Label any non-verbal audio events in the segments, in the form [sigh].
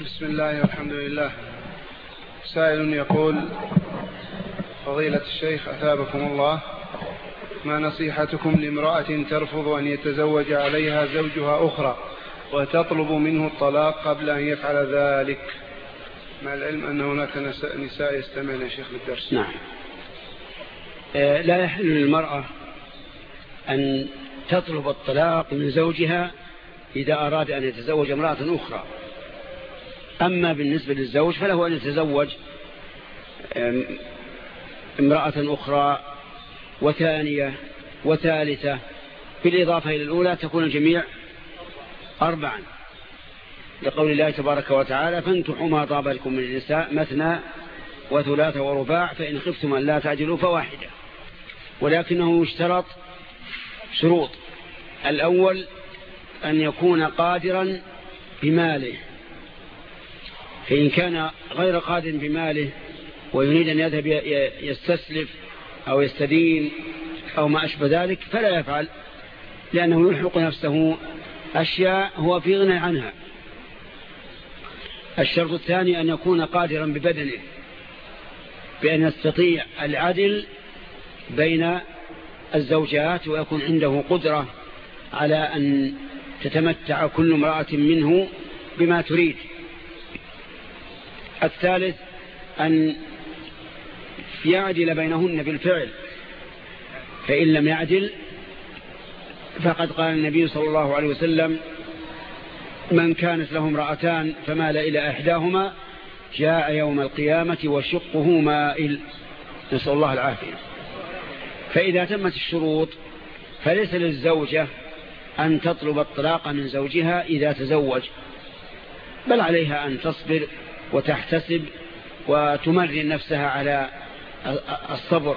بسم الله والحمد لله. سائل يقول فضيلة الشيخ أثابكم الله. ما نصيحتكم لامرأة ترفض أن يتزوج عليها زوجها أخرى وتطلب منه الطلاق قبل أن يفعل ذلك؟ مع العلم أن هناك نساء يستمعن شيخ للدرس. نعم. آه، لا يحل للمرأة أن تطلب الطلاق من زوجها إذا أراد أن يتزوج امرأة أخرى. أما بالنسبة للزوج فله أن يتزوج امرأة أخرى وثانية وثالثة. بالإضافة إلى الأولى تكون الجميع أربعا. لقول الله تبارك وتعالى فانكحوا ما طاب لكم من النساء مثنى وثلاث ورباع فإن خفتم أن لا تعجلوا فواحدة. ولكنه يشترط شروط. الأول أن يكون قادرا بماله. فإن كان غير قادر بماله ويريد أن يذهب يستسلف أو يستدين أو ما أشبه ذلك فلا يفعل لأنه يلحق نفسه أشياء هو في غنى عنها. الشرط الثاني أن يكون قادرا ببدنه بأن يستطيع العدل بين الزوجات ويكون عنده قدرة على أن تتمتع كل امرأة منه بما تريد. الثالث أن يعدل بينهن بالفعل فإن لم يعدل فقد قال النبي صلى الله عليه وسلم من كانت له امرأتان فمال إلى إحداهما جاء يوم القيامة وشقه مائل. نسأل الله العافية. فإذا تمت الشروط فليس للزوجة أن تطلب الطلاق من زوجها إذا تزوج بل عليها أن تصبر وتحتسب وتمرن نفسها على الصبر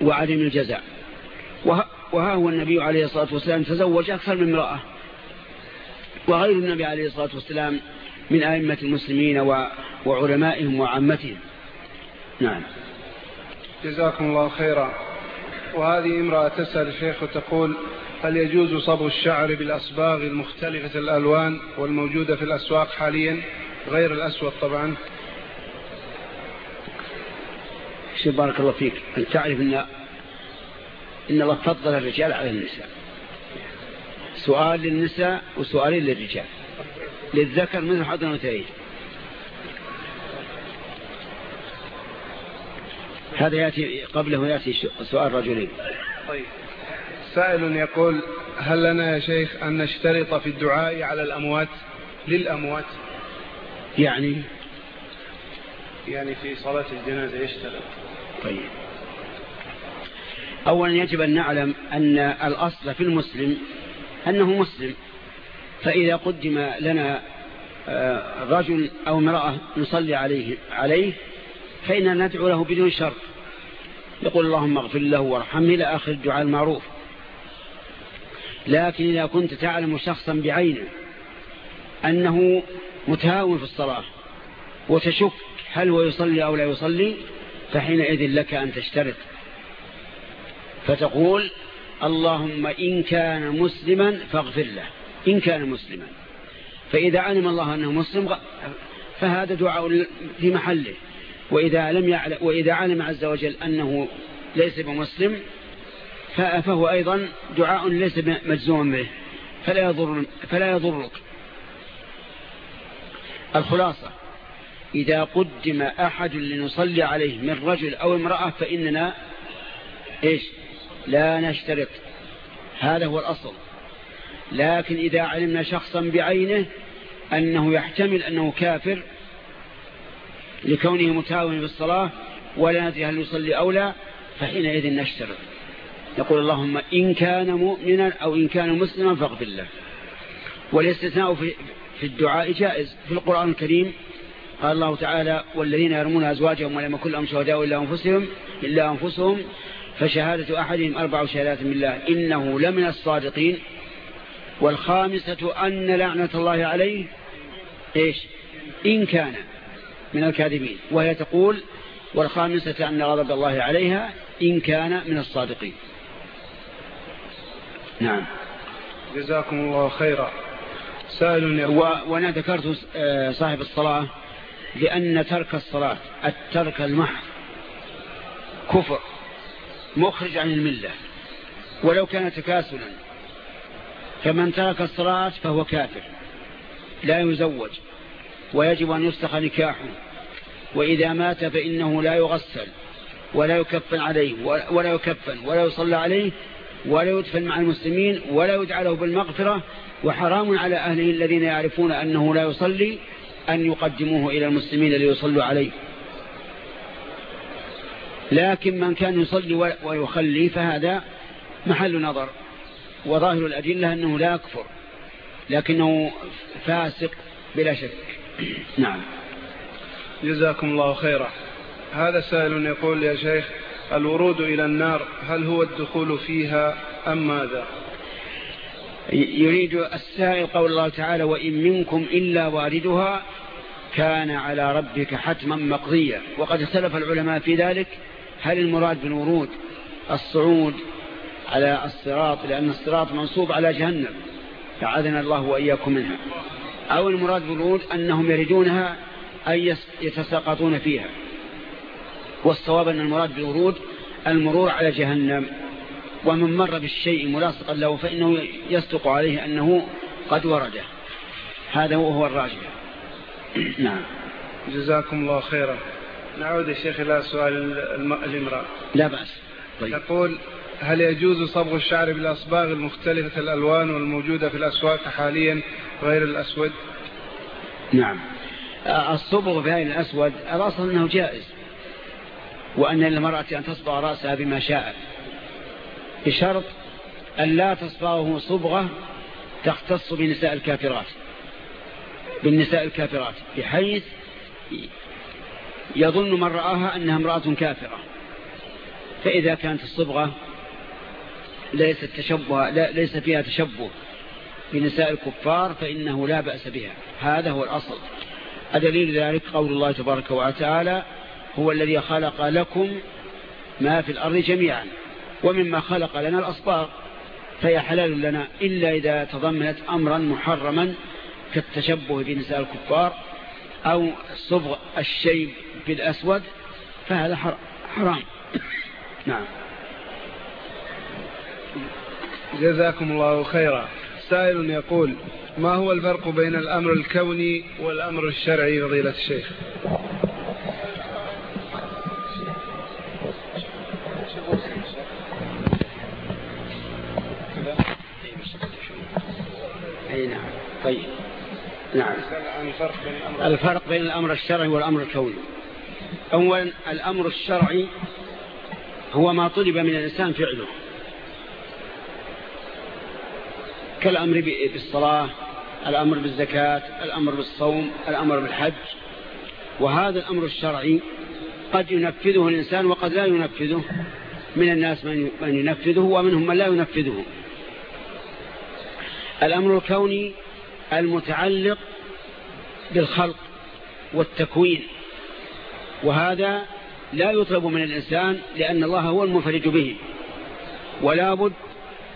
وعدم الجزاء وها هو النبي عليه الصلاة والسلام تزوج أكثر من امرأة. وغير النبي عليه الصلاة والسلام من أئمة المسلمين وعلمائهم وعامتهم. نعم. جزاكم الله خيرا. وهذه امرأة تسأل الشيخ وتقول هل يجوز صبغ الشعر بالأصباغ المختلفة الألوان والموجودة في الأسواق حاليا؟ غير الأسود طبعا. شيء بارك الله فيك أن تعرف أن إن الله فضل الرجال على النساء. سؤال للنساء وسؤال للرجال. للذكر مثل حظ الأنثيين. هذا يأتي قبله يأتي سؤال رجلين. طيب. سائل يقول هل لنا يا شيخ أن نشترط في الدعاء على الأموات؟ للأموات. يعني يعني في صلاة الجنازة يشتغل طيب. أولا يجب أن نعلم أن الأصل في المسلم أنه مسلم. فإذا قدم لنا آه، رجل أو امرأة نصلي عليه, عليه فإننا ندعو له بدون شرط. يقول اللهم اغفر له وارحمه إلى آخر الدعاء المعروف. لكن إذا كنت تعلم شخصا بعينه أنه متهاون في الصلاة وتشك هل هو يصلي أو لا يصلي فحينئذ لك أن تشترط فتقول اللهم إن كان مسلما فاغفر له إن كان مسلما. فإذا علم الله أنه مسلم فهذا دعاء في محله. وإذا, لم يعلم وإذا علم عز وجل أنه ليس بمسلم فهو أيضا دعاء ليس مجزوما به. فلا, يضر فلا يضرك. الخلاصة. إذا قدم أحد لنصلي عليه من رجل أو امرأة فإننا إيش؟ لا نشترط. هذا هو الأصل. لكن إذا علمنا شخصا بعينه أنه يحتمل أنه كافر لكونه متاون بالصلاة ولا ندري هل يصلي أو لا فحينئذ نشترط. يقول اللهم إن كان مؤمنا أو إن كان مسلما فاغفر له. والاستثناء في في الدعاء جائز في القرآن الكريم. قال الله تعالى والذين يرمون أزواجهم ولم يكن لهم شهداء إلا أنفسهم إلا أنفسهم فشهادة أحدهم أربع شهادات من الله. إنه لمن الصادقين. والخامسة أن لعنة الله عليه إيش؟ إن كان من الكاذبين. وهي تقول والخامسة أن غضب الله عليها إن كان من الصادقين. نعم. جزاكم الله خيرا. سائل وأنا ذكرت آه، صاحب الصلاة لأن ترك الصلاة الترك المحض كفر مخرج عن الملة. ولو كان تكاسلا فمن ترك الصلاة فهو كافر لا يزوج ويجب أن يستخ نكاحه. وإذا مات فإنه لا يغسل ولا يكفن عليه ولا يكفن ولا يصلى عليه ولا يدفن مع المسلمين ولا يدعى له بالمغفرة وحرام على أهله الذين يعرفون أنه لا يصلي أن يقدموه إلى المسلمين ليصلوا عليه. لكن من كان يصلي ويخلي فهذا محل نظر وظاهر الأدلة أنه لا يكفر لكنه فاسق بلا شك. نعم. جزاكم الله خيرا. هذا سائل يقول يا شيخ الورود إلى النار هل هو الدخول فيها أم ماذا؟ يريد السائل قول الله تعالى وإن منكم إلا واردها كان على ربك حتما مقضيا وقد اختلف العلماء في ذلك. هل المراد بالورود الصعود على الصراط؟ لأن الصراط منصوب على جهنم فعاذنا الله وإياكم منها. أو المراد بالورود أنهم يريدونها أي يتساقطون فيها. والصواب أن المراد بالورود المرور على جهنم. ومن مر بالشيء ملاصقا له فإنه يصدق عليه أنه قد ورده. هذا هو الراجح. [clears throat] نعم. جزاكم الله خيرا. نعود يا شيخ إلى سؤال الإمرأة. لا بأس. طيب. يقول هل يجوز صبغ الشعر بالأصباغ المختلفة الألوان والموجودة في الأسواق حاليا غير الأسود؟ نعم. الصبغ بهذه الأسود الأصل أنه جائز. وأن للمرأة أن تصبغ رأسها بما شاءت بشرط أن لا تصبغه صبغة تختص بنساء الكافرات. بالنساء الكافرات بحيث يظن من رآها أنها امرأة كافرة. فإذا كانت الصبغة ليست تشبه ليس فيها تشبه بنساء الكفار فإنه لا بأس بها. هذا هو الأصل. الدليل ذلك قول الله تبارك وتعالى هو الذي خلق لكم ما في الأرض جميعا ومما خلق لنا الأصباغ فهي حلال لنا إلا إذا تضمنت أمرا محرما كالتشبه بنساء الكفار أو صبغ الشيب بالأسود فهذا حرام. [coughs] نعم. جزاكم الله خيرا. سائل يقول ما هو الفرق بين الأمر الكوني والأمر الشرعي؟ فضيلة الشيخ. أي نعم. طيب. نعم. الفرق بين الأمر الشرعي والأمر الكوني. أولا الأمر الشرعي هو ما طلب من الإنسان فعله. كالأمر بالصلاة الأمر بالزكاة الأمر بالصوم الأمر بالحج. وهذا الأمر الشرعي قد ينفذه الإنسان وقد لا ينفذه من الناس من ينفذه ومنهم من لا ينفذه. الأمر الكوني المتعلق بالخلق والتكوين وهذا لا يطلب من الإنسان لأن الله هو المنفرج به ولا بد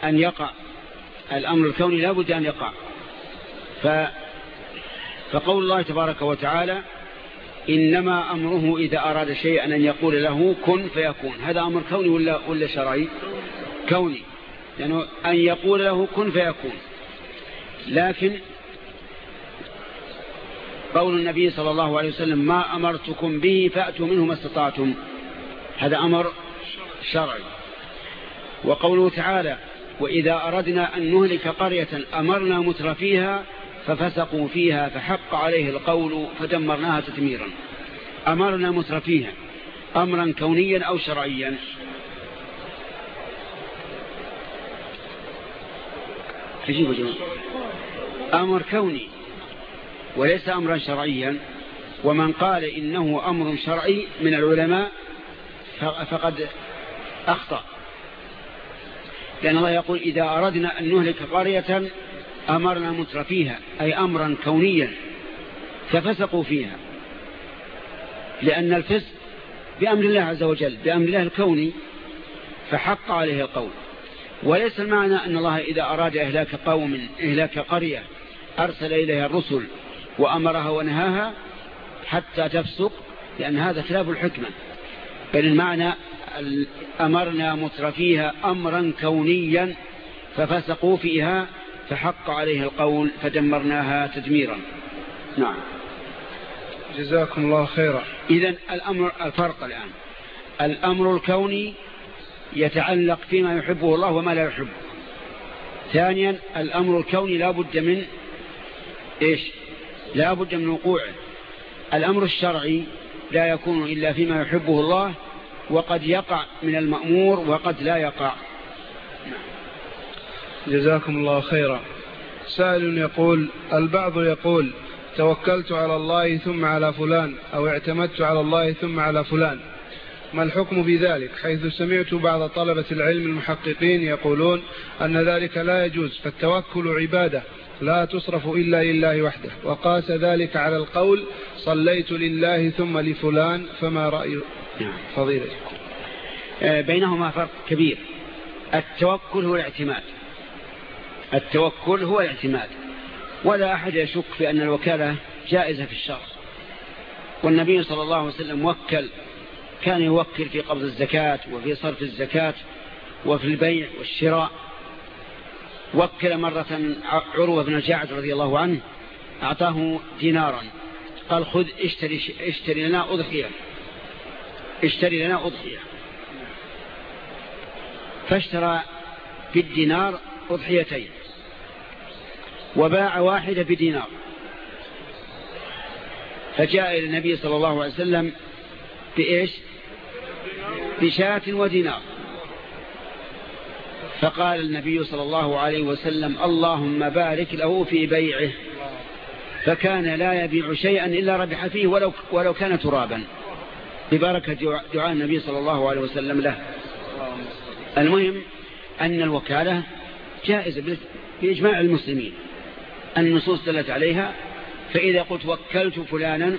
أن يقع. الأمر الكوني لا بد أن يقع. ف فقول الله تبارك وتعالى إنما أمره إذا أراد شيئا أن يقول له كن فيكون. هذا أمر كوني ولا, ولا شرعي؟ كوني. لأنه أن يقول له كن فيكون. لكن قول النبي صلى الله عليه وسلم ما أمرتكم به فأتوا منه ما استطعتم. هذا أمر شرعي. وقوله تعالى وإذا أردنا أن نهلك قرية أمرنا متر فيها ففسقوا فيها فحق عليه القول فدمرناها تتميرا أمرنا متر فيها أمرا كونيا أو شرعيا. عجيب جماعة؟ أمر كوني وليس أمرا شرعيا ومن قال إنه أمر شرعي من العلماء فقد أخطأ. لأن الله يقول إذا أردنا أن نهلك قرية أمرنا متر فيها أي أمرا كونيا ففسقوا فيها. لأن الفسق بأمر الله عز وجل بأمر الله الكوني فحق عليه القول. وليس المعنى أن الله إذا أراد إهلاك قوم إهلاك قرية أرسل إليها الرسل وأمرها ونهاها حتى تفسق لأن هذا خلاف الحكمة. بل المعنى أمرنا مترفيها أمرا كونيا ففسقوا فيها فحق عليه القول فدمرناها تدميرا. نعم. جزاكم الله خيرا. إذا الأمر الفرق الآن. الأمر الكوني يتعلق فيما يحبه الله وما لا يحبه. ثانيا الأمر الكوني لا بد من إيش؟ لا بد من وقوعه. الأمر الشرعي لا يكون إلا فيما يحبه الله وقد يقع من المأمور وقد لا يقع. جزاكم الله خيرا. سائل يقول البعض يقول توكلت على الله ثم على فلان أو اعتمدت على الله ثم على فلان. ما الحكم بذلك؟ حيث سمعت بعض طلبة العلم المحققين يقولون أن ذلك لا يجوز فالتوكل عبادة. لا تصرف إلا لله وحده. وقاس ذلك على القول صليت لله ثم لفلان فما رأي نعم. فضيلة. آه، بينهما فرق كبير. التوكل هو الاعتماد. التوكل هو الاعتماد. ولا أحد يشك في أن الوكالة جائزة في الشرع. والنبي صلى الله عليه وسلم وكل كان يوكل في قبض الزكاة وفي صرف الزكاة وفي البيع والشراء. وكل مرة عروة بن الجعد رضي الله عنه أعطاه دينارا. قال خذ اشتري, اشتري لنا أضحية. اشتري لنا أضحية. فاشترى بالدينار أضحيتين. وباع واحدة بدينار. فجاء إلى النبي صلى الله عليه وسلم بإيش؟ بشاة ودينار. فقال النبي صلى الله عليه وسلم اللهم بارك له في بيعه. فكان لا يبيع شيئا إلا ربح فيه ولو, ولو كان ترابا. ببركة دعاء النبي صلى الله عليه وسلم له. المهم أن الوكالة جائزة بإجماع المسلمين. النصوص دلت عليها فإذا قلت وكلت فلانا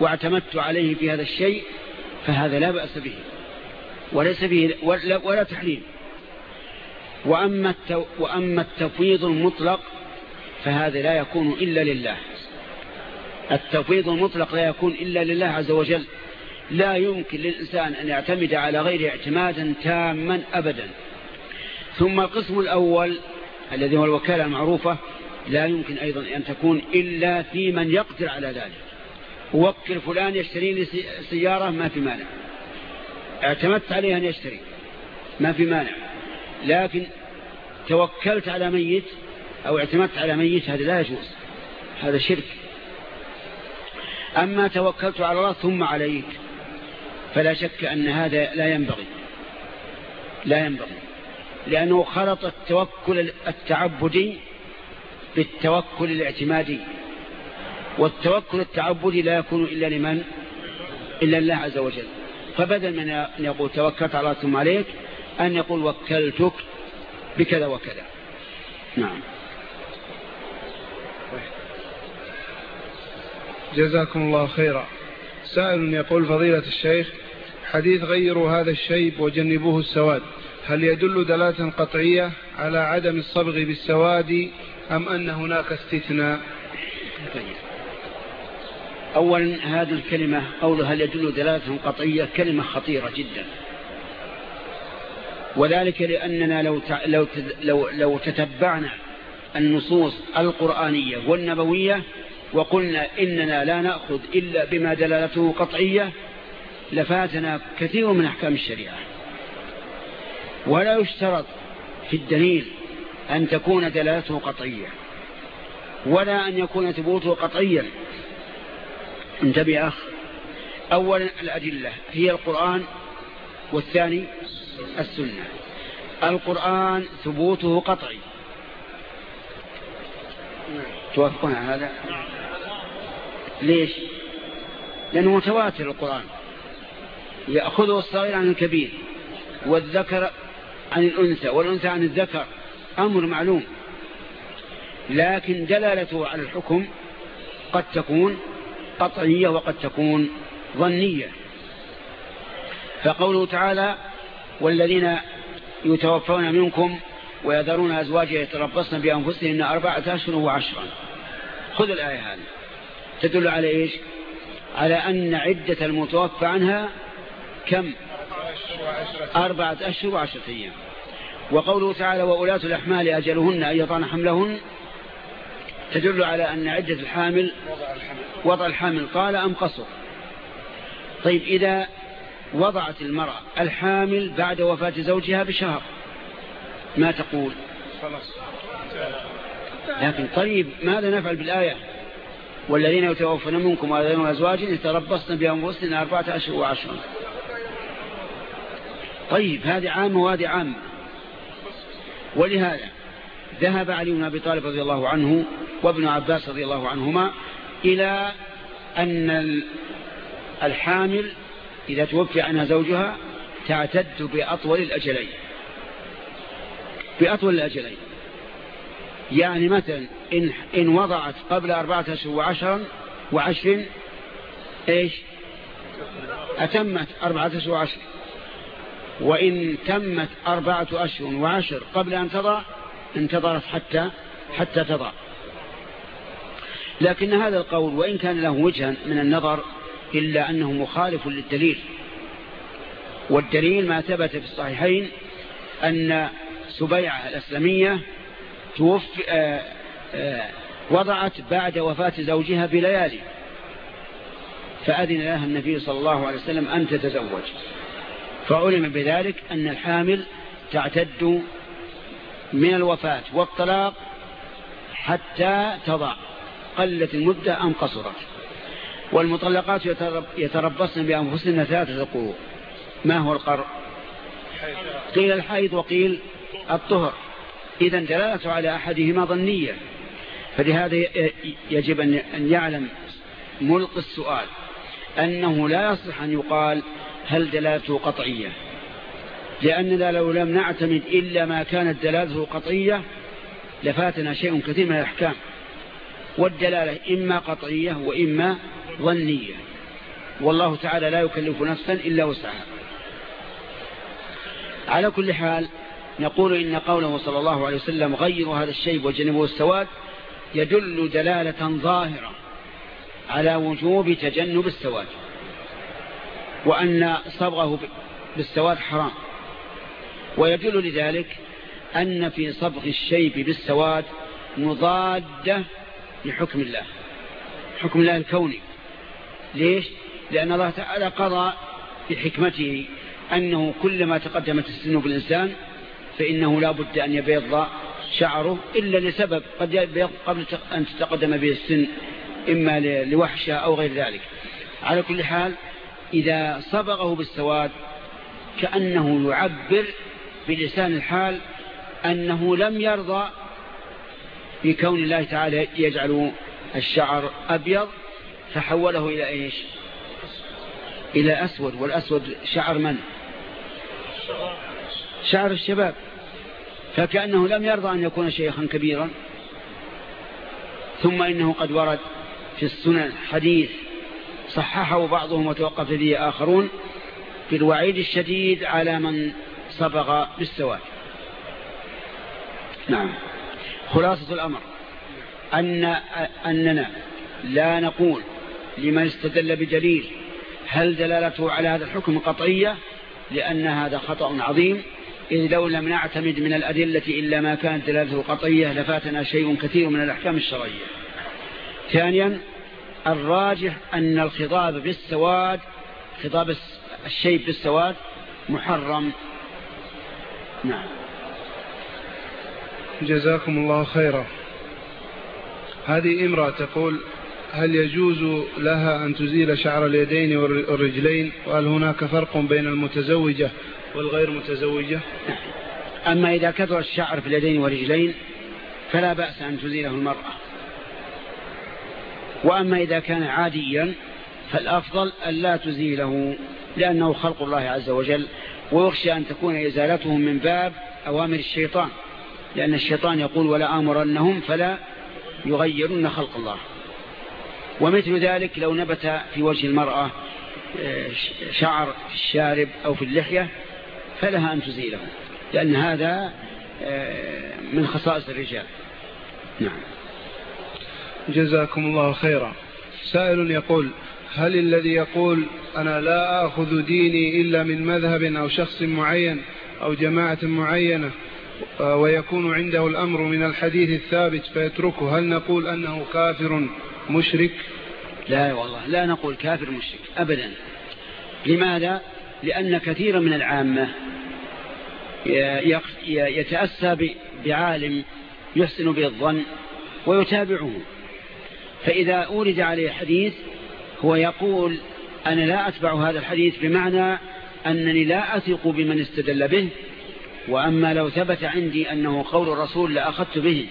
واعتمدت عليه في هذا الشيء فهذا لا بأس به. وليس فيه ولا, ولا تحريم. وأما, التو وأما التفويض المطلق فهذا لا يكون إلا لله. التفويض المطلق لا يكون إلا لله عز وجل. لا يمكن للإنسان أن يعتمد على غير اعتمادا تاما أبدا. ثم القسم الأول الذي هو الوكالة المعروفة لا يمكن أيضا أن تكون إلا في من يقدر على ذلك. وكل فلان يشتري لي سيارة ما في مانع. اعتمدت عليه أن يشتري. ما في مانع. لكن توكلت على ميت أو اعتمدت على ميت هذا لا يجوز هذا شرك. أما توكلت على الله ثم عليك فلا شك أن هذا لا ينبغي لا ينبغي لأنه خلط التوكل التعبدي بالتوكل الاعتمادي. والتوكل التعبدي لا يكون إلا لمن؟ إلا الله عز وجل. فبدل من يقول توكلت على ثم عليك أن يقول وكلتك بكذا وكذا. نعم. جزاكم الله خيرا. سائل يقول فضيلة الشيخ حديث غيروا هذا الشيب وجنبوه السواد. هل يدل دلالة قطعية على عدم الصبغ بالسواد أم أن هناك استثناء؟ طيب. أولا هذه الكلمة قولها هل يدل دلالة قطعية كلمة خطيرة جدا. وذلك لأننا لو لو لو, لو تتبعنا النصوص القرآنية والنبوية وقلنا إننا لا نأخذ إلا بما دلالته قطعية لفاتنا كثير من أحكام الشريعة. ولا يشترط في الدليل أن تكون دلالته قطعية ولا أن يكون ثبوته قطعيا. انتبه أخ. أولا الأدلة هي القرآن والثاني السنة. القرآن ثبوته قطعي. توافقون على هذا؟ ليش؟ لأنه متواتر القرآن. يأخذه الصغير عن الكبير والذكر عن الأنثى والأنثى عن الذكر. أمر معلوم. لكن دلالته على الحكم قد تكون قطعية وقد تكون ظنية. فقوله تعالى والذين يتوفون منكم ويذرون أزواجا يتربصن بأنفسهن أربعة أشهر وعشرا. خذ الآية هذه. تدل على إيش؟ على أن عدة المتوفى عنها كم؟ أربعة أشهر وعشرة أيام. وقوله تعالى وأولاة الأحمال أجلهن أن يطعن حملهن تدل على أن عدة الحامل. وضع الحامل. قال أم قصر طيب إذا وضعت المرأة الحامل بعد وفاة زوجها بشهر. ما تقول؟ لكن طيب ماذا نفعل بالآية؟ والذين يتوفون منكم وذين أزواج يتربصن بأنفسهن أربعة أشهر وعشرا طيب هذه عامة وهذه عامة ولهذا ذهب علي بن أبي طالب رضي الله عنه وابن عباس رضي الله عنهما إلى أن الحامل إذا توفي عنها زوجها تعتد بأطول الأجلين. بأطول الأجلين. يعني مثلا إن, إن وضعت قبل أربعة أشهر وعشرا وعشر إيش؟ أتمت أربعة أشهر وعشر وإن تمت أربعة أشهر وعشر قبل أن تضع انتظرت حتى حتى تضع. لكن هذا القول وإن كان له وجها من النظر إلا أنه مخالف للدليل. والدليل ما ثبت في الصحيحين أن سبيعة الأسلمية توفي آآ آآ وضعت بعد وفاة زوجها بليالي فأذن لها النبي صلى الله عليه وسلم أن تتزوج. فعلم بذلك أن الحامل تعتد من الوفاة والطلاق حتى تضع قلت المدة أم قصرت. والمطلقات يتربصن بأنفسهن ثلاثة قروء ما هو القرء قيل الحيض وقيل الطهر. إذا دلالة على أحدهما ظنية. فلهذا يجب أن يعلم ملق السؤال. أنه لا يصح أن يقال هل دلالته قطعية. لأننا لو لم نعتمد إلا ما كانت دلالته قطعية لفاتنا شيء كثير من الأحكام. والدلالة إما قطعية وإما ظنية والله تعالى لا يكلف نفسا إلا وسعها. على كل حال نقول إن قوله صلى الله عليه وسلم غيروا هذا الشيب وجنبوا السواد يدل دلالة ظاهرة على وجوب تجنب السواد وأن صبغه بالسواد حرام. ويدل لذلك أن في صبغ الشيب بالسواد مضادة لحكم الله حكم الله الكوني. ليش؟ لأن الله تعالى قضى بحكمته أنه كلما تقدمت السن بالإنسان فإنه لا بد أن يبيض شعره إلا لسبب قد يبيض قبل أن تتقدم به السن إما لوحشة أو غير ذلك على كل حال إذا صبغه بالسواد كأنه يعبر بلسان الحال أنه لم يرضى بكون الله تعالى يجعل الشعر أبيض فحوله إلى إيش؟ إلى أسود. والأسود شعر من؟ شعر الشباب. فكأنه لم يرضى أن يكون شيخا كبيرا. ثم إنه قد ورد في السنن حديث صححه بعضهم وتوقف به آخرون في الوعيد الشديد على من صبغ بالسواد. نعم. خلاصة الأمر. أن أننا لا نقول لمن استدل بدليل هل دلالته على هذا الحكم قطعية؟ لأن هذا خطأ عظيم. إذ لو لم نعتمد من الأدلة إلا ما كانت دلالته قطعية لفاتنا شيء كثير من الأحكام الشرعية. ثانيا الراجح أن الخضاب بالسواد خضاب الشيء بالسواد محرم. نعم. جزاكم الله خيرا. هذه امرأة تقول هل يجوز لها أن تزيل شعر اليدين والرجلين؟ وهل هناك فرق بين المتزوجة والغير متزوجة؟ أما إذا كثر الشعر في اليدين والرجلين فلا بأس أن تزيله المرأة. وأما إذا كان عاديا فالأفضل أن لا تزيله لأنه خلق الله عز وجل ويخشى أن تكون إزالته من باب أوامر الشيطان لأن الشيطان يقول ولا آمرنهم فلا يغيرن خلق الله. ومثل ذلك لو نبت في وجه المرأة آه، شعر في الشارب أو في اللحية فلها أن تزيله لأن هذا آه، من خصائص الرجال. نعم. جزاكم الله خيرا. سائل يقول هل الذي يقول أنا لا آخذ ديني إلا من مذهب أو شخص معين أو جماعة معينة آه، ويكون عنده الأمر من الحديث الثابت فيتركه هل نقول أنه كافر؟ مشرك؟ لا والله لا نقول كافر مشرك أبدا. لماذا؟ لأن كثيرا من العامة يتأسى بعالم يحسن به الظن ويتابعه. فإذا أورد عليه حديث هو يقول أنا لا أتبع هذا الحديث بمعنى أنني لا أثق بمن استدل به وأما لو ثبت عندي أنه قول الرسول لأخذت به.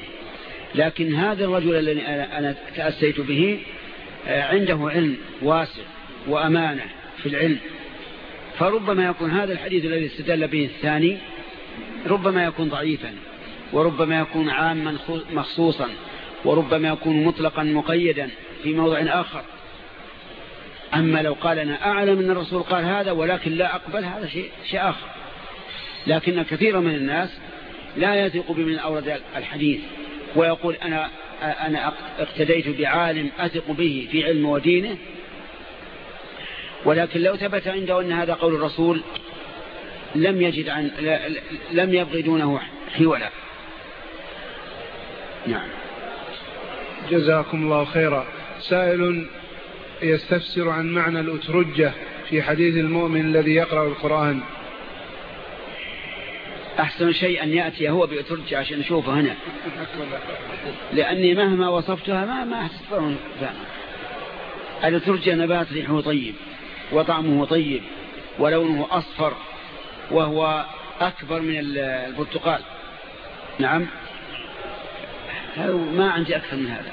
لكن هذا الرجل الذي أنا تأسيت به آه، عنده علم واسع وأمانة في العلم. فربما يكون هذا الحديث الذي استدل به الثاني ربما يكون ضعيفا وربما يكون عاما مخصوصا وربما يكون مطلقا مقيدا في موضع آخر. أما لو قال أنا أعلم أن الرسول قال هذا ولكن لا أقبل هذا شيء, شيء آخر. لكن كثير من الناس لا يثق بمن أورد الحديث. ويقول أنا, أنا اقتديت بعالم أثق به في علم ودينه ولكن لو ثبت عنده أن هذا قول الرسول لم يجد عن لم يبغي دونه حولا نعم. جزاكم الله خيرا. سائل يستفسر عن معنى الأترجة في حديث المؤمن الذي يقرأ القرآن. أحسن شيء أن يأتي هو بأترجة عشان نشوفه هنا. لأني مهما وصفتها ما ما أحسن الأترجة نبات ريحه طيب وطعمه طيب ولونه أصفر وهو أكبر من البرتقال. نعم؟ ما عندي أكثر من هذا.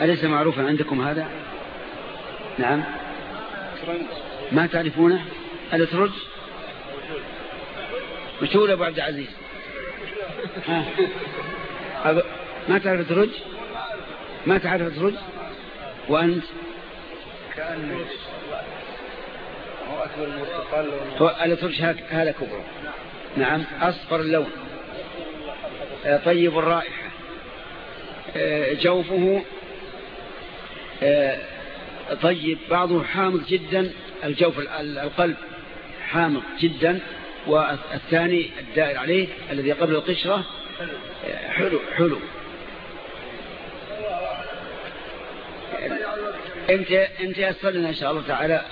أليس معروفا عندكم هذا؟ نعم. ما تعرفونه؟ الاترج مشهور أبو عبد العزيز. ها. ما تعرف الاترج ما تعرف الاترج وأنت؟ كأنه هو أكبر البرتقال هو الاترج هذا كبره. نعم. أصفر اللون. آه، طيب الرائحة. آه، جوفه. آه، طيب. بعضه حامض جدا. الجوف القلب حامض جدا. والثاني الدائر عليه الذي قبل القشرة حلو حلو. انت انت يسر لنا إن شاء الله تعالى.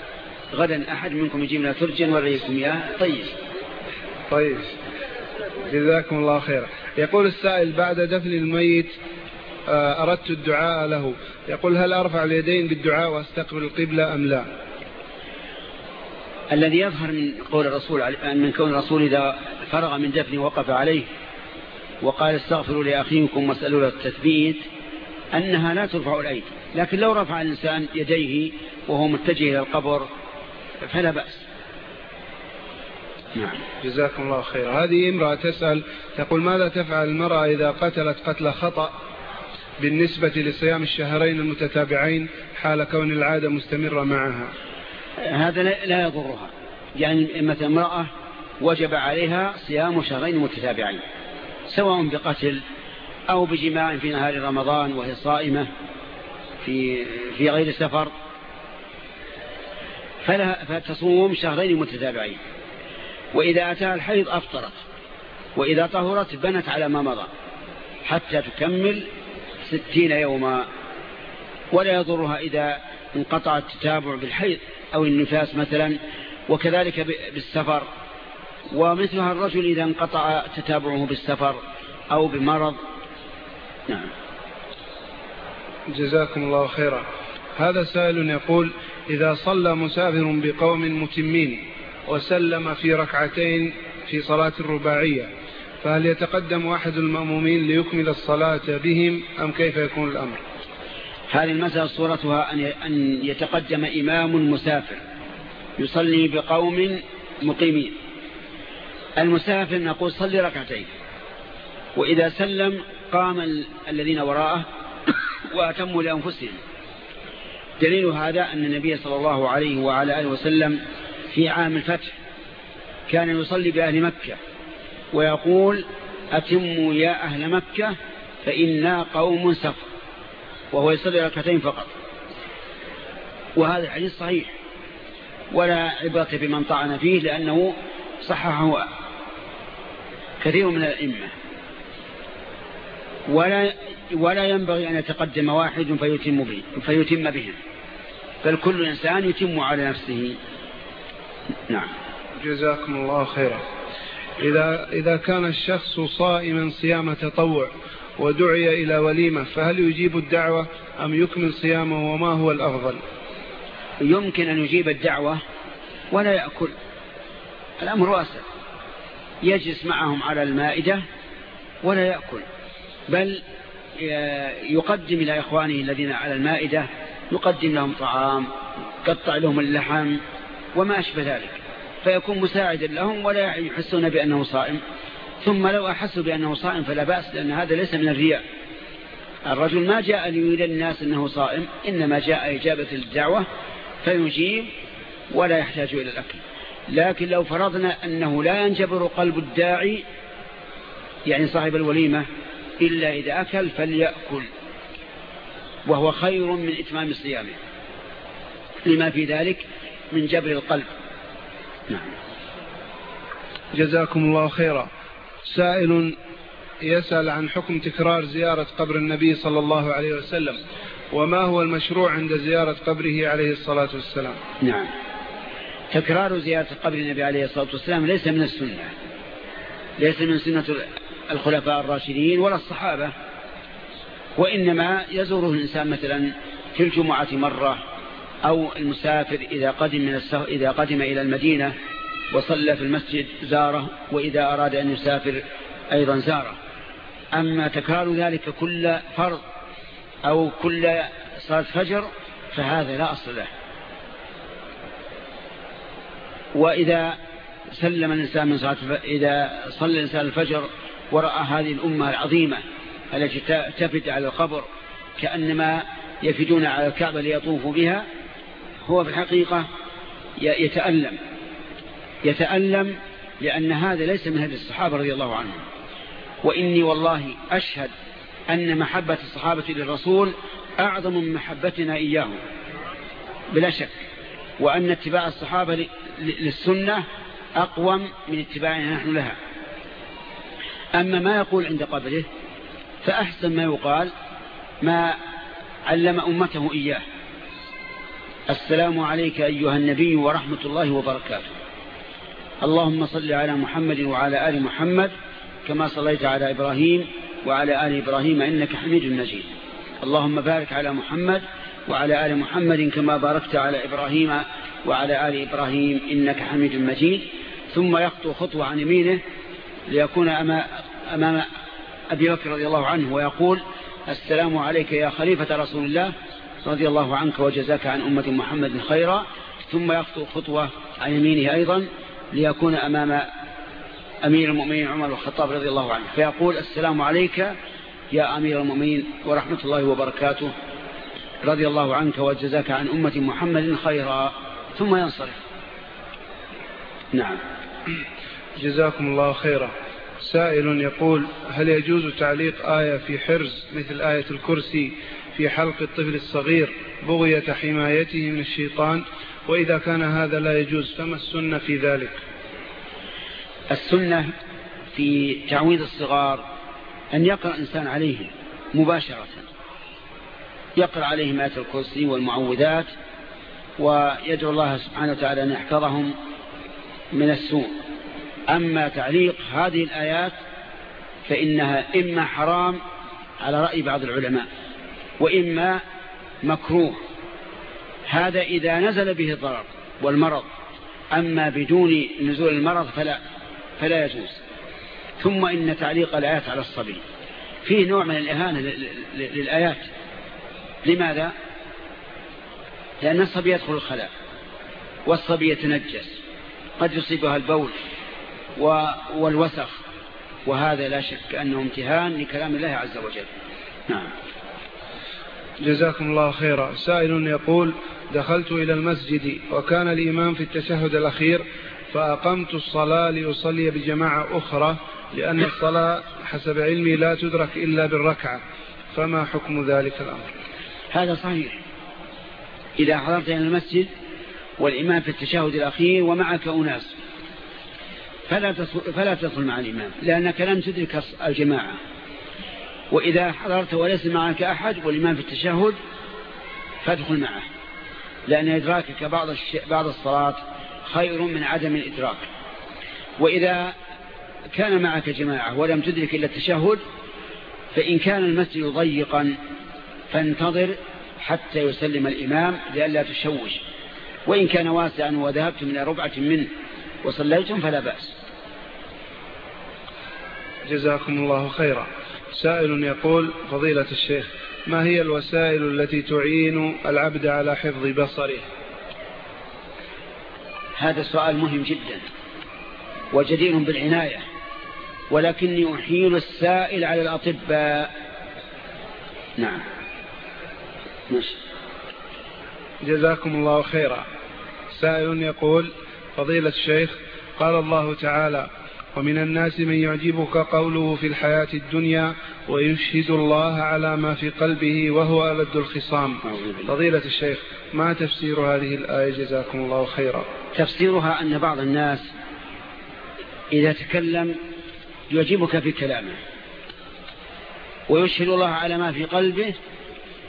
غدا أحد منكم يجيب لنا ترجا وريكم إياه. طيب. طيب. جزاكم الله خيرا. يقول السائل بعد دفن الميت آه، أردت الدعاء له. يقول هل أرفع اليدين بالدعاء وأستقبل القبلة أم لا؟ الذي يظهر من قول الرسول من كون الرسول إذا فرغ من دفنه وقف عليه وقال استغفروا لأخيكم واسألوا له التثبيت أنها لا ترفع الأيدي لكن لو رفع الإنسان يديه وهو متجه إلى القبر فلا بأس. نعم. جزاكم الله خير. هذه امرأة تسأل تقول ماذا تفعل المرأة إذا قتلت قتل خطأ بالنسبة لصيام الشهرين المتتابعين حال كون العادة مستمرة معها؟ هذا لا يضرها. يعني مثلا امرأة وجب عليها صيام شهرين متتابعين سواء بقتل أو بجماع في نهار رمضان وهي صائمة في, في غير سفر فلا فتصوم شهرين متتابعين. وإذا أتاها الحيض أفطرت وإذا طهرت بنت على ما مضى حتى تكمل ستين يوما. ولا يضرها إذا انقطع التتابع بالحيض. أو النفاس مثلا وكذلك بالسفر. ومثلها الرجل إذا انقطع تتابعه بالسفر أو بمرض. نعم. جزاكم الله خيرا. هذا سائل يقول إذا صلى مسافر بقوم متمين وسلم في ركعتين في صلاة الرباعية فهل يتقدم أحد المأمومين ليكمل الصلاة بهم أم كيف يكون الأمر؟ هذه المسألة صورتها أن يتقدم إمام مسافر يصلي بقوم مقيمين. المسافر نقول صلي ركعتين. وإذا سلم قام الذين وراءه [coughs] وأتموا لأنفسهم. دليل هذا أن النبي صلى الله عليه وعلى آله وسلم في عام الفتح كان يصلي بأهل مكة ويقول أتموا يا أهل مكة فإنا قوم سفر. وهو يصلي ركعتين فقط. وهذا الحديث صحيح. ولا عبرة بمن طعن فيه لأنه صححه كثير من الأئمة. ولا ولا ينبغي أن يتقدم واحد فيتم به فيتم بهم. بل كل إنسان يتم على نفسه. نعم. جزاكم الله خيرا. إذا, إذا كان الشخص صائما صيام تطوع ودعي إلى وليمة فهل يجيب الدعوة أم يكمل صيامه وما هو الأفضل؟ يمكن أن يجيب الدعوة ولا يأكل. الأمر واسع. يجلس معهم على المائدة ولا يأكل. بل يقدم إلى إخوانه الذين على المائدة يقدم لهم طعام قطع لهم اللحم وما أشبه ذلك. فيكون مساعدا لهم ولا يحسون بأنه صائم. ثم لو أحسوا بأنه صائم فلا بأس لأن هذا ليس من الرياء. الرجل ما جاء ليريد الناس أنه صائم إنما جاء إجابة الدعوة فيجيب ولا يحتاج إلى الأكل. لكن لو فرضنا أنه لا ينجبر قلب الداعي يعني صاحب الوليمة إلا إذا أكل فليأكل وهو خير من إتمام صيامه. لما في ذلك من جبر القلب. نعم. جزاكم الله خيرا. سائل يسأل عن حكم تكرار زيارة قبر النبي صلى الله عليه وسلم وما هو المشروع عند زيارة قبره عليه الصلاة والسلام؟ نعم. تكرار زيارة قبر النبي عليه الصلاة والسلام ليس من السنة. ليس من سنة الخلفاء الراشدين ولا الصحابة. وإنما يزوره الإنسان مثلا في الجمعة مرة أو المسافر إذا قدم, من السه... إذا قدم إلى المدينة وصلى في المسجد زارة وإذا أراد أن يسافر أيضا زارة. أما تكرار ذلك كل فرض أو كل صلاة فجر فهذا لا أصل له. وإذا سلم الإنسان من صلاة إذا صلى الإنسان الفجر ورأى هذه الأمة العظيمة التي تفد على القبر كأنما يفدون على الكعبة ليطوفوا بها هو في الحقيقة يتألم. يتألم لأن هذا ليس من هذه الصحابة رضي الله عنهم. وإني والله أشهد أن محبة الصحابة للرسول أعظم من محبتنا إياهم. بلا شك. وأن اتباع الصحابة للسنة أقوم من اتباعنا نحن لها. أما ما يقول عند قبره فأحسن ما يقال ما علم أمته إياه. السلام عليك أيها النبي ورحمة الله وبركاته. اللهم صل على محمد وعلى آل محمد كما صليت على إبراهيم وعلى آل إبراهيم إنك حميد مجيد. اللهم بارك على محمد وعلى آل محمد كما باركت على إبراهيم وعلى آل إبراهيم إنك حميد مجيد. ثم يخطو خطوة عن يمينه ليكون أمام أبي بكر رضي الله عنه ويقول السلام عليك يا خليفة رسول الله رضي الله عنك وجزاك عن أمة محمد خيرا. ثم يخطو خطوة عن يمينه أيضا ليكون أمام أمير المؤمنين عمر الخطاب رضي الله عنه. فيقول السلام عليك يا أمير المؤمنين ورحمة الله وبركاته. رضي الله عنك وجزاك عن أمة محمد خيرا. ثم ينصرف. نعم. جزاكم الله خيرا. سائل يقول هل يجوز تعليق آية في حرز مثل آية الكرسي في حلق الطفل الصغير بغية حمايته من الشيطان وإذا كان هذا لا يجوز فما السنة في ذلك؟ السنة في تعويض الصغار أن يقرأ إنسان عليهم مباشرة. يقرأ عليهم آية الكرسي والمعوذات ويدعو الله سبحانه وتعالى أن يحفظهم من السوء. أما تعليق هذه الآيات فإنها إما حرام على رأي بعض العلماء وإما مكروه. هذا إذا نزل به الضرر والمرض أما بدون نزول المرض فلا, فلا يجوز. ثم إن تعليق الآيات على الصبي. فيه نوع من الإهانة للآيات. لماذا؟ لأن الصبي يدخل الخلاء والصبي يتنجس. قد يصيبها البول والوسخ وهذا لا شك أنه امتهان لكلام الله عز وجل. نعم. جزاكم الله خيرا. سائل يقول دخلت إلى المسجد وكان الإمام في التشهد الأخير فأقمت الصلاة لأصلي بجماعة أخرى لأن الصلاة حسب علمي لا تدرك إلا بالركعة. فما حكم ذلك الأمر؟ هذا صحيح. إذا حضرت إلى المسجد والإمام في التشهد الأخير ومعك أناس فلا تصل, فلا تصل مع الإمام لأنك لم تدرك الجماعة. وإذا حضرت وليس معك أحد والإمام في التشهد فادخل معه لأن إدراكك بعض, بعض الصلاة خير من عدم الإدراك. وإذا كان معك جماعة ولم تدرك إلا التشهد فإن كان المسجد ضيقا فانتظر حتى يسلم الإمام لئلا تشوش. وإن كان واسعا وذهبتم إلى ربعة منه وصليتم فلا بأس. جزاكم الله خيرا. سائل يقول فضيلة الشيخ ما هي الوسائل التي تعين العبد على حفظ بصره؟ هذا سؤال مهم جدا وجدير بالعناية ولكني أحيل السائل على الأطباء. نعم. ماشي. جزاكم الله خيرا. سائل يقول فضيلة الشيخ قال الله تعالى ومن الناس من يعجبك قوله في الحياة الدنيا ويشهد الله على ما في قلبه وهو ألد الخصام. فضيلة الشيخ ما تفسير هذه الآية جزاكم الله خيرا؟ تفسيرها أن بعض الناس إذا تكلم يعجبك في كلامه ويشهد الله على ما في قلبه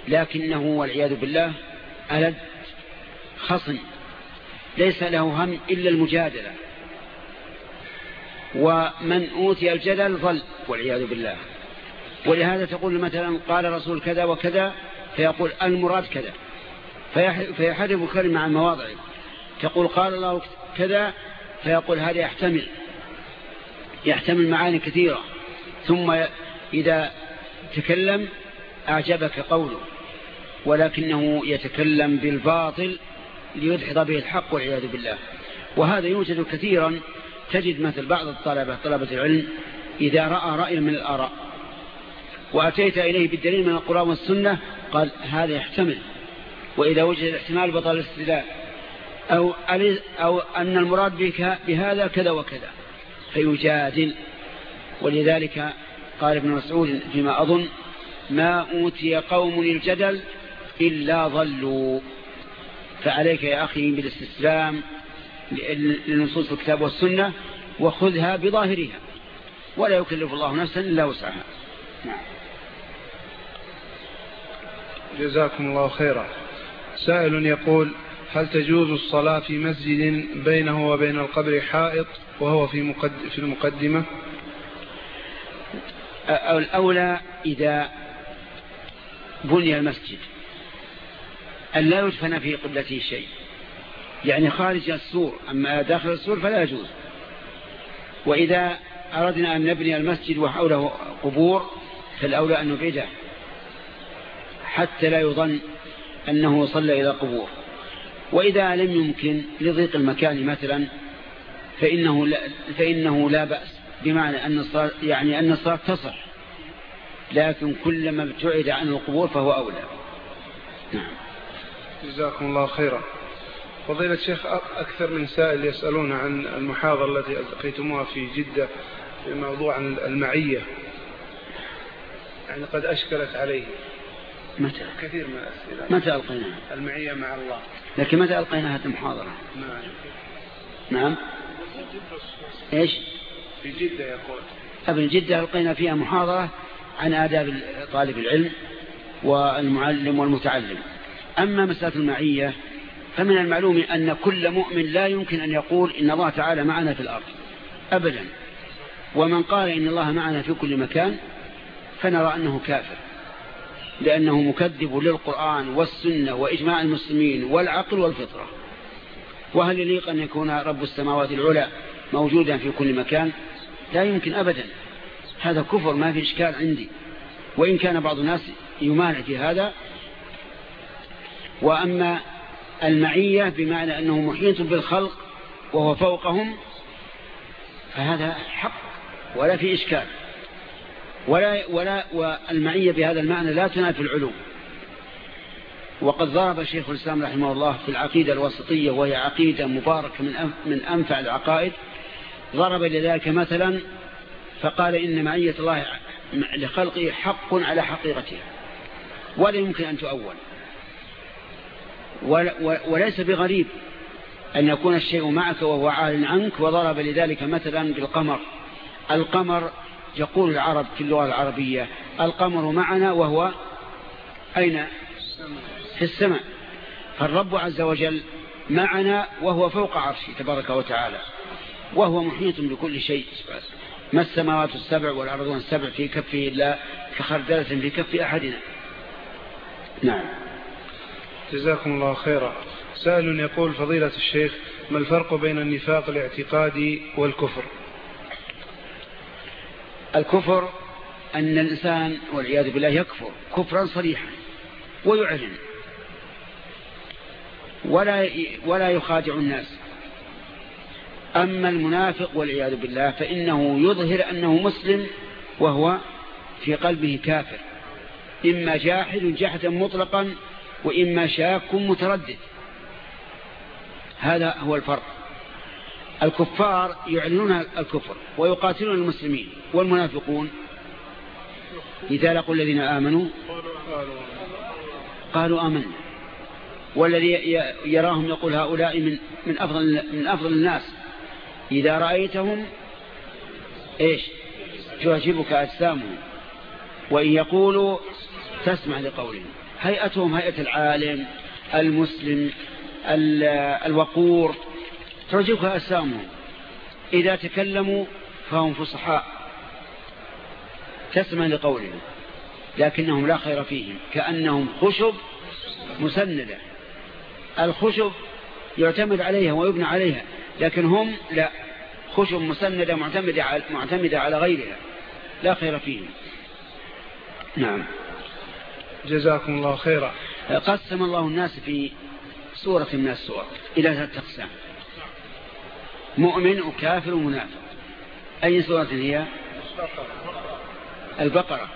لكنه والعياذ بالله ألد خصم. ليس له هم إلا المجادلة. ومن أوتي الجدل ظل والعياذ بالله. ولهذا تقول مثلا قال رسول كذا وكذا فيقول المراد كذا. فيحرف كلمة عن مواضعه. تقول قال الله كذا فيقول هذا يحتمل. يحتمل معاني كثيرة. ثم إذا تكلم أعجبك قوله ولكنه يتكلم بالباطل ليدحض به الحق والعياذ بالله. وهذا يوجد كثيرا تجد مثل بعض الطلبة طلبة العلم إذا رأى رأي من الآراء. وأتيت إليه بالدليل من القرآن والسنة قال هذا يحتمل. وإذا وجد الاحتمال بطل الاستدلال. أو, أو أن المراد بك بهذا كذا وكذا. فيجادل. ولذلك قال ابن مسعود فيما أظن ما أوتي قوم الجدل إلا ظلوا فعليك يا أخي بالاستسلام. لنصوص الكتاب والسنة وخذها بظاهرها. ولا يكلف الله نفسا إلا وسعها. نعم. جزاكم الله خيرا. سائل يقول هل تجوز الصلاة في مسجد بينه وبين القبر حائط وهو في, في المقدمة؟ الأولى إذا بني المسجد أن لا يدفن في قبلته شيء. يعني خارج السور أما داخل السور فلا يجوز. وإذا أردنا أن نبني المسجد وحوله قبور فالأولى أن نبعده حتى لا يظن أنه صلى إلى قبور وإذا لم يمكن لضيق المكان مثلا فإنه لا, فإنه لا بأس بمعنى أن الصلاة يعني أن الصلاة تصح. لكن كلما ابتعد عن القبور فهو أولى. نعم. جزاكم الله خيرا. فضيلة الشيخ أكثر من سائل يسألون عن المحاضرة التي ألقيتموها في جدة في موضوع المعية. يعني قد أشكلت عليه. متى؟ كثير من الأسئلة. متى ألقيناها؟ المعية مع الله. لكن متى ألقينا هذه المحاضرة؟ نعم. نعم. إيش؟ في جدة يقول. أبن جدة ألقينا فيها محاضرة عن آداب طالب العلم والمعلم والمتعلم. أما مسألة المعية فمن المعلوم أن كل مؤمن لا يمكن أن يقول إن الله تعالى معنا في الأرض أبدا. ومن قال إن الله معنا في كل مكان فنرى أنه كافر لأنه مكذب للقرآن والسنة وإجماع المسلمين والعقل والفطرة. وهل يليق أن يكون رب السماوات العلى موجودا في كل مكان؟ لا يمكن أبدا. هذا كفر ما في إشكال عندي. وإن كان بعض الناس يمانع في هذا. وأما المعية بمعنى أنه محيط بالخلق وهو فوقهم فهذا حق ولا في إشكال. ولا, ولا والمعية بهذا المعنى لا تنافي العلوم. وقد ضرب شيخ الإسلام رحمه الله في العقيدة الوسطية وهي عقيدة مباركة من من أنفع العقائد ضرب لذلك مثلا فقال إن معية الله لخلقه حق على حقيقتها ولا يمكن أن تؤول. وليس بغريب أن يكون الشيء معك وهو عال عنك وضرب لذلك مثلا بالقمر. القمر يقول العرب في اللغة العربية القمر معنا وهو أين؟ في السماء. فالرب عز وجل معنا وهو فوق عرشه تبارك وتعالى وهو محيط بكل شيء. ما السماوات السبع والأرضون السبع في كفه إلا كخردلة في كف أحدنا. نعم. جزاكم الله خيرا. سائل يقول فضيلة الشيخ ما الفرق بين النفاق الاعتقادي والكفر؟ الكفر أن الإنسان والعياذ بالله يكفر كفرا صريحا ويعلن. ولا ولا يخادع الناس. أما المنافق والعياذ بالله فإنه يظهر أنه مسلم وهو في قلبه كافر. إما جاحد جحدا مطلقا وإما شاك متردد. هذا هو الفرق. الكفار يعلنون الكفر ويقاتلون المسلمين والمنافقون. إذا لقوا الذين آمنوا قالوا آمنا. والذي يراهم يقول هؤلاء من من أفضل من أفضل الناس. إذا رأيتهم إيش؟ تعجبك أجسامهم. وإن يقولوا تسمع لقولهم. هيئتهم هيئة العالم المسلم الوقور. تعجبك أجسامهم. إذا تكلموا فهم فصحاء. تسمع لقولهم. لكنهم لا خير فيهم. كأنهم خشب مسندة. الخشب يعتمد عليها ويبنى عليها لكن هم لا. خشب مسندة معتمدة معتمدة على غيرها. لا خير فيهم. نعم. جزاكم الله خيرا. قسم الله الناس في سورة من السور إلى ثلاثة أقسام. مؤمن وكافر ومنافق. أي سورة هي؟ البقرة.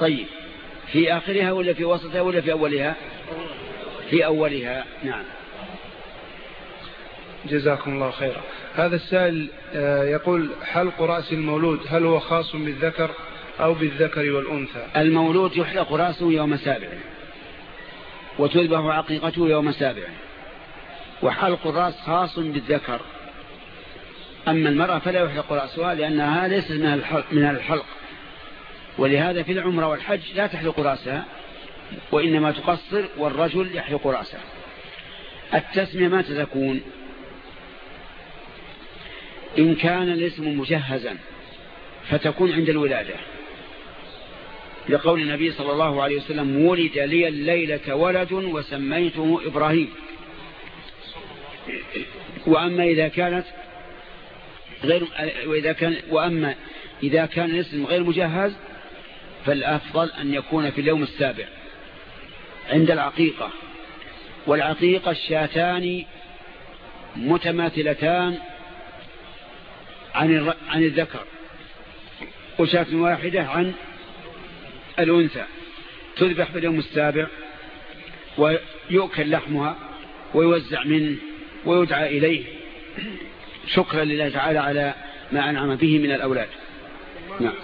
طيب في آخرها ولا في وسطها ولا في أولها؟ في أولها نعم. جزاكم الله خيرا. هذا السائل آه، يقول حلق رأس المولود هل هو خاص بالذكر؟ أو بالذكر والأنثى. المولود يحلق رأسه يوم سابع وتذبح عقيقته يوم سابع وحلق الرأس خاص بالذكر. أما المرأة فلا يحلق رأسها لأنها ليست من الحلق, من الحلق. ولهذا في العمرة والحج لا تحلق رأسها وإنما تقصر والرجل يحلق رأسه. التسمية ما تكون إن كان الاسم مجهزا فتكون عند الولادة. لقول النبي صلى الله عليه وسلم ولد لي الليلة ولد وسميته إبراهيم. وأما إذا كانت غير وإذا كان وأما إذا كان الاسم غير مجهز فالأفضل أن يكون في اليوم السابع عند العقيقة. والعقيقة الشاتان متماثلتان عن عن الذكر. وشاة واحدة عن الأنثى تذبح في اليوم السابع ويؤكل لحمها ويوزع منه ويدعى إليه. شكرا لله تعالى على ما أنعم به من الأولاد. نعم.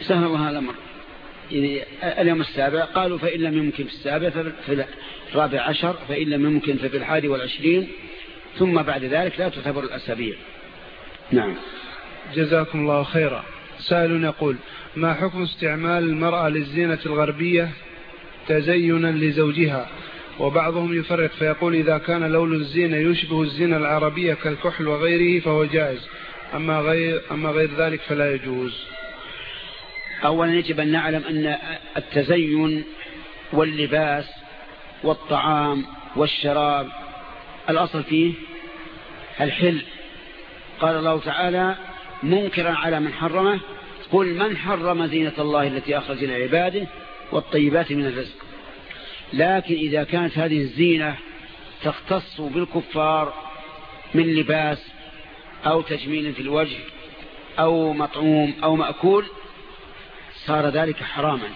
سهل الله الأمر. اليوم السابع قالوا فإن لم يمكن في السابع ففي الرابع عشر فإن لم يمكن ففي الحادي والعشرين ثم بعد ذلك لا تعتبر الأسابيع. نعم. جزاكم الله خيرا. سائل يقول ما حكم استعمال المرأة للزينة الغربية تزينا لزوجها؟ وبعضهم يفرق فيقول إذا كان لون الزينة يشبه الزينة العربية كالكحل وغيره فهو جائز. أما غير, أما غير ذلك فلا يجوز. أولا يجب أن نعلم أن التزين واللباس والطعام والشراب الأصل فيه الحل. قال الله تعالى منكرا على من حرمه قل من حرم زينة الله التي أخرج لعباده والطيبات من الرزق. لكن إذا كانت هذه الزينة تختص بالكفار من لباس أو تجميل في الوجه أو مطعوم أو مأكول صار ذلك حراما.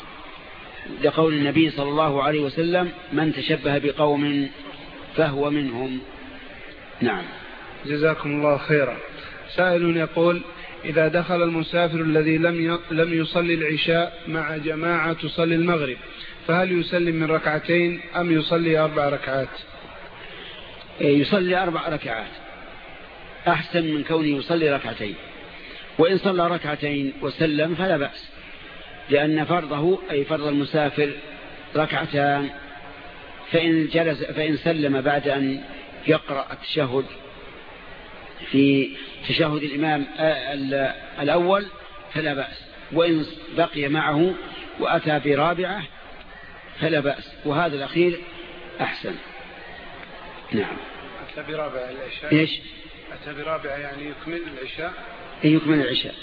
لقول النبي صلى الله عليه وسلم من تشبه بقوم فهو منهم. نعم. جزاكم الله خيرا. سائل يقول إذا دخل المسافر الذي لم لم يصلي العشاء مع جماعة تصلي المغرب فهل يسلم من ركعتين أم يصلي أربع ركعات؟ إيه، يصلي أربع ركعات. أحسن من كونه يصلي ركعتين. وإن صلى ركعتين وسلم فلا بأس لأن فرضه أي فرض المسافر ركعتان. فإن, جلس فإن سلم بعد أن يقرأ التشهد في تشهد الإمام الأول فلا بأس وإن بقي معه وأتى برابعة فلا بأس وهذا الأخير أحسن. نعم. أتى برابعة العشاء؟ إيش؟ أتى برابعة يعني يكمل العشاء؟ يكمل العشاء.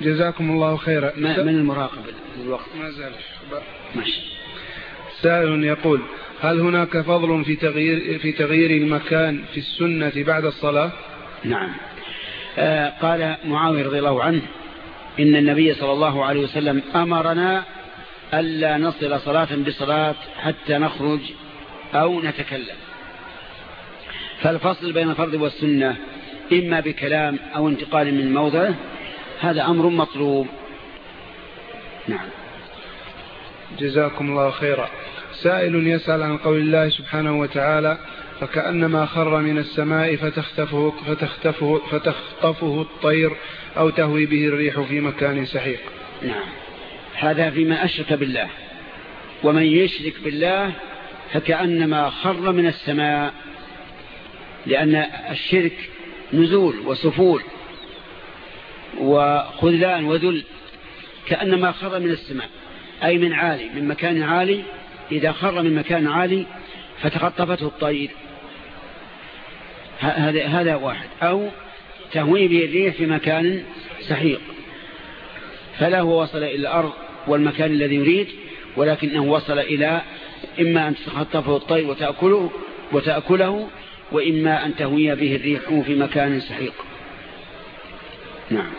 جزاكم الله خيرا. من المراقب الوقت؟ ما زال ماشي. سائل يقول هل هناك فضل في تغيير في تغيير المكان في السنة بعد الصلاة؟ نعم. آه قال معاوية رضي الله عنه إن النبي صلى الله عليه وسلم أمرنا ألا نصل صلاة بصلاة حتى نخرج أو نتكلم فالفصل بين الفرض والسنة إما بكلام أو انتقال من موضعه هذا أمر مطلوب نعم جزاكم الله خيرا سائل يسأل عن قول الله سبحانه وتعالى فكأنما خر من السماء فتختفه, فتختفه, فتخطفه الطير أو تهوي به الريح في مكان سحيق. نعم. هذا فيما أشرك بالله. ومن يشرك بالله فكأنما خر من السماء لأن الشرك نزول وسفول وخذلان وذل كأنما خر من السماء أي من عالي من مكان عالي إذا خر من مكان عالي فتخطفته الطير. هذا هذا واحد. أو تهوي به الريح في مكان سحيق. فلا هو وصل إلى الأرض والمكان الذي يريد ولكنه وصل إلى إما أن تخطفه الطير وتأكله, وتأكله وإما أن تهوي به الريح في مكان سحيق. نعم.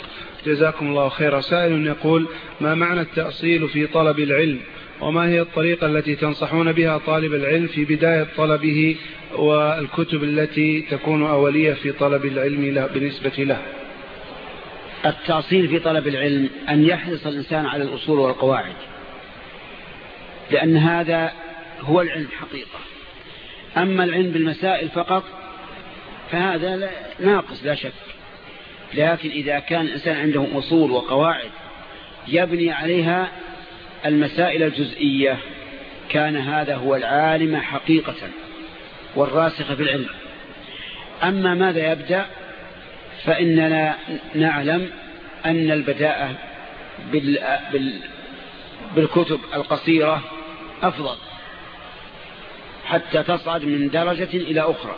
جزاكم الله خيرا. سائل يقول ما معنى التأصيل في طلب العلم؟ وما هي الطريقة التي تنصحون بها طالب العلم في بداية طلبه والكتب التي تكون أولية في طلب العلم له بالنسبة له؟ التأصيل في طلب العلم أن يحرص الإنسان على الأصول والقواعد لأن هذا هو العلم حقيقة. أما العلم بالمسائل فقط فهذا ناقص لا شك. لكن إذا كان الإنسان عنده أصول وقواعد يبني عليها المسائل الجزئية كان هذا هو العالم حقيقة والراسخ في العلم. أما ماذا يبدأ؟ فإننا نعلم أن. بال... بالكتب القصيرة أفضل حتى تصعد من درجة إلى أخرى.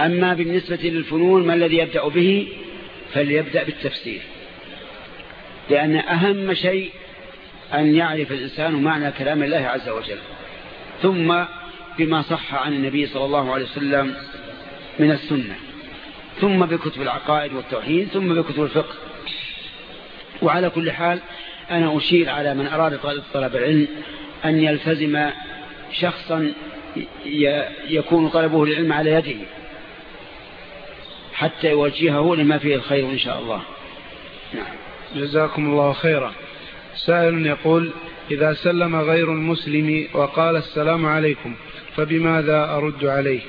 أما بالنسبة للفنون ما الذي يبدأ به؟ فليبدأ بالتفسير. لأن أهم شيء أن يعرف الإنسان معنى كلام الله عز وجل. ثم بما صح عن النبي صلى الله عليه وسلم من السنة. ثم بكتب العقائد والتوحيد ثم بكتب الفقه. وعلى كل حال أنا أشير على من أراد طلب العلم أن يلتزم شخصا يكون طلبه العلم على يده. حتى يوجهه لما فيه الخير إن شاء الله. نعم. جزاكم الله خيرا. سائل يقول إذا سلم غير المسلم وقال السلام عليكم فبماذا أرد عليه؟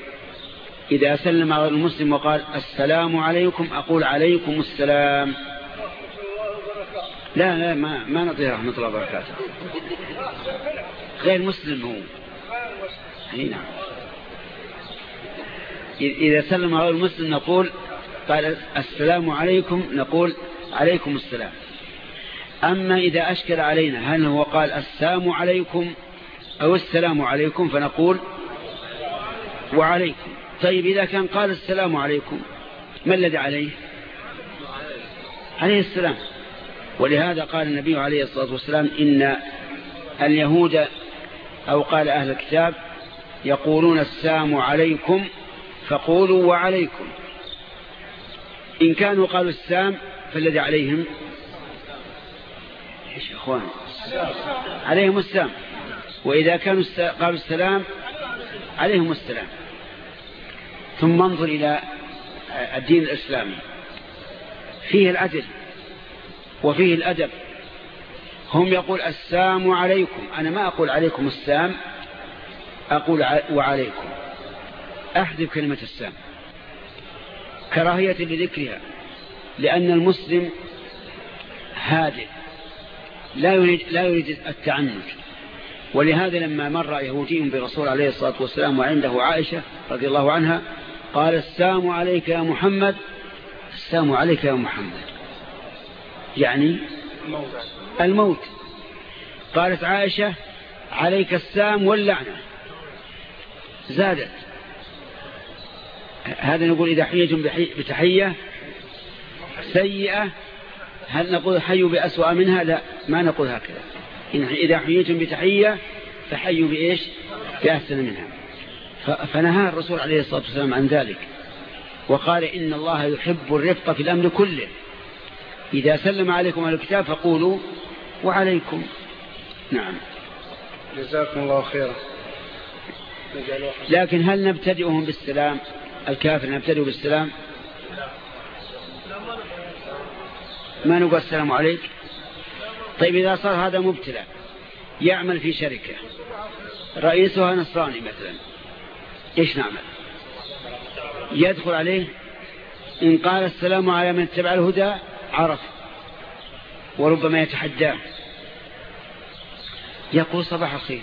إذا سلم غير المسلم وقال السلام عليكم أقول عليكم السلام. لا لا ما, ما نطير رحمة الله وبركاته. غير مسلم هو. أي نعم. إذا سلم غير المسلم نقول قال السلام عليكم نقول عليكم السلام. أما إذا أشكل علينا هل هو قال السلام عليكم أو السلام عليكم فنقول وعليكم. طيب إذا كان قال السلام عليكم ما الذي عليه؟ عليه السلام. ولهذا قال النبي عليه الصلاة والسلام إن اليهود أو قال أهل الكتاب يقولون السلام عليكم فقولوا وعليكم. إن كانوا قالوا السام فالذي عليهم؟ إيش إخوان؟ عليهم السلام. وإذا كانوا قالوا السلام عليهم السلام. ثم انظر إلى الدين الإسلامي. فيه العدل وفيه الأدب. هم يقول السام عليكم. أنا ما أقول عليكم السام أقول وعليكم. أحذف كلمة السام كراهية لذكرها لأن المسلم هادئ. لا يريد, لا يريد التعنت. ولهذا لما مر يهودي برسول عليه الصلاة والسلام وعنده عائشة رضي الله عنها قال السلام عليك يا محمد السلام عليك يا محمد. يعني الموت. قالت عائشة عليك السام واللعنة. زادت. هذا نقول إذا حييتم بتحية سيئة هل نقول حيوا بأسوأ منها؟ لا ما نقول هكذا. إذا حييتم بتحية فحيوا بإيش؟ بأحسن منها. فنهى الرسول عليه الصلاة والسلام عن ذلك. وقال إن الله يحب الرفق في الأمر كله. إذا سلم عليكم على الكتاب فقولوا وعليكم. نعم. جزاكم الله خيرا. لكن هل نبتدئهم بالسلام؟ الكافر نبتدئ بالسلام؟ ما نقول السلام عليك. طيب إذا صار هذا مبتلى يعمل في شركة رئيسها نصراني مثلا إيش نعمل؟ يدخل عليه إن قال السلام على من اتبع الهدى عرف وربما يتحداه يقول صباح الخير.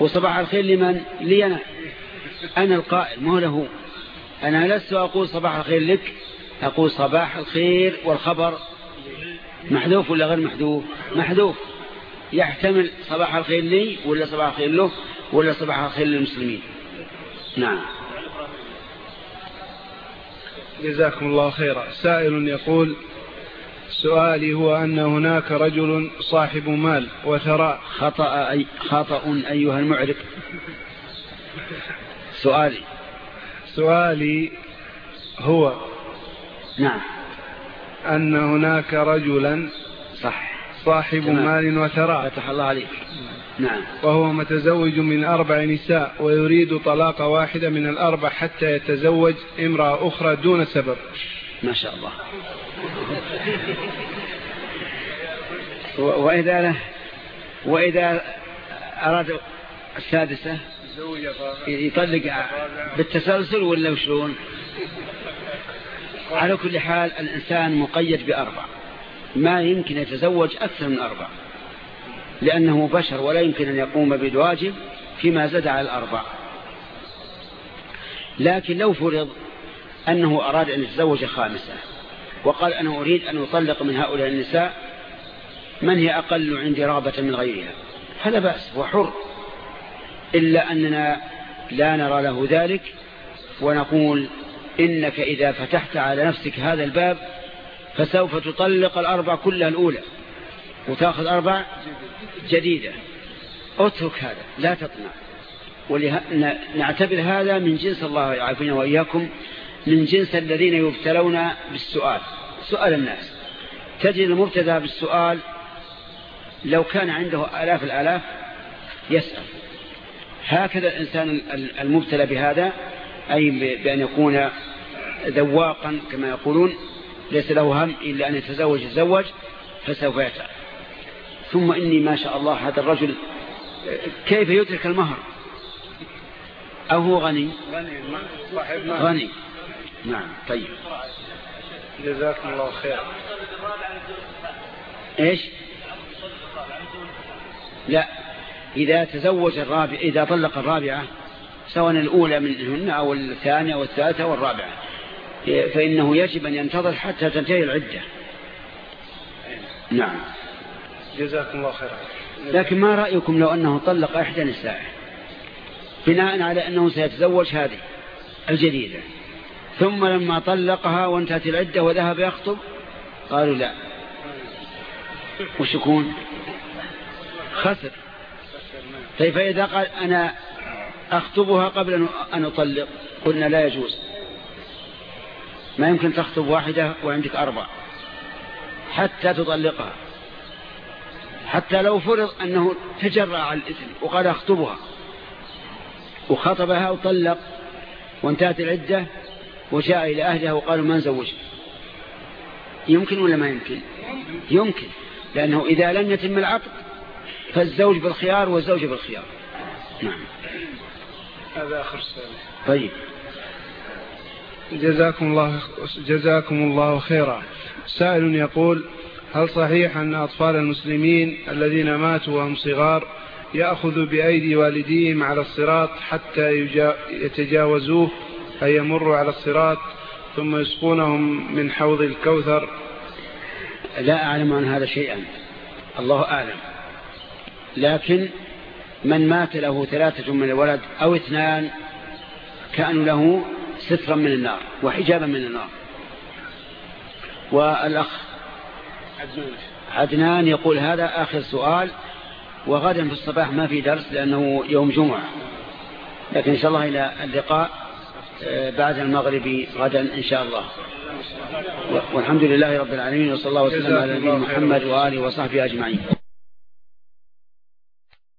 وصباح الخير لمن؟ لي أنا. أنا القائل ما له. أنا لست أقول صباح الخير لك. أقول صباح الخير والخبر محذوف ولا غير محذوف؟ محذوف. يحتمل صباح الخير لي ولا صباح الخير له ولا صباح الخير للمسلمين. نعم. جزاكم الله خيرا. سائل يقول سؤالي هو أن هناك رجل صاحب مال وثراء. خطأ, أي خطأ أيها المعرف سؤالي. سؤالي هو نعم. أن هناك رجلا صح. صاحب تمام. مال وثراء. فتح الله عليك. نعم. وهو متزوج من أربع نساء ويريد طلاق واحدة من الأربع حتى يتزوج امرأة أخرى دون سبب. ما شاء الله. وإذا وإذا أراد السادسة يطلق بالتسلسل ولا وشلون على كل حال الإنسان مقيد بأربع. ما يمكن يتزوج أكثر من أربع. لأنه بشر ولا يمكن أن يقوم بالواجب فيما زاد على الأربع. لكن لو فرض أنه أراد أن يتزوج خامسة وقال أنا أريد أن أطلق من هؤلاء النساء من هي أقل عندي رغبة من غيرها؟ هذا بأس وحر. إلا أننا لا نرى له ذلك ونقول إنك إذا فتحت على نفسك هذا الباب فسوف تطلق الأربع كلها الأولى وتأخذ أربع جديدة. اترك هذا لا تطمع. ونعتبر هذا من جنس الله يعافينا وإياكم من جنس الذين يبتلون بالسؤال سؤال الناس. تجد المبتدى بالسؤال لو كان عنده آلاف الآلاف يسأل. هكذا الإنسان المبتلى بهذا أي بأن يكون ذواقا كما يقولون ليس له هم إلا أن يتزوج يتزوج فسوف يتعب. ثم إني ما شاء الله هذا الرجل كيف يترك المهر؟ أو هو غني؟ غني. نعم طيب. جزاكم الله خير. إيش؟ لا إذا تزوج الرابع إذا طلق الرابعة سواء الأولى منهن أو الثانية أو الثالثة والرابعة فإنه يجب أن ينتظر حتى تنتهي العدة. نعم. جزاكم الله خيرا. لكن ما رأيكم لو أنه طلق إحدى نسائه بناء على أنه سيتزوج هذه الجديدة. ثم لما طلقها وانتهت العدة وذهب يخطب؟ قالوا لا. وش يكون؟ خسر. طيب فإذا قال أنا أخطبها قبل أن أطلق. قلنا لا يجوز. ما يمكن تخطب واحدة وعندك أربع حتى تطلقها. حتى لو فرض أنه تجرع على الإثم وقال أخطبها. وخطبها وطلق وانتهت العدة وجاء إلى أهلها وقالوا ما نزوج يمكن ولا ما يمكن؟ يمكن. لأنه إذا لم يتم العقد فالزوج بالخيار والزوجة بالخيار. نعم. هذا آخر سؤال. طيب. جزاكم الله جزاكم الله خيرا. سائل يقول هل صحيح أن أطفال المسلمين الذين ماتوا وهم صغار يأخذ بأيدي والديهم على الصراط حتى يتجاوزوه أي يمروا على الصراط ثم يسقونهم من حوض الكوثر؟ لا أعلم عن هذا شيئا. الله أعلم. لكن من مات له ثلاثة من الولد أو اثنان كانوا له سترا من النار وحجابا من النار. والأخ عدنان. يقول هذا آخر سؤال وغدا في الصباح ما في درس لأنه يوم جمعة. لكن إن شاء الله إلى اللقاء آه، بعد المغرب غدا إن شاء الله. والحمد لله رب العالمين وصلى الله وسلم على نبينا محمد وآله وصحبه أجمعين.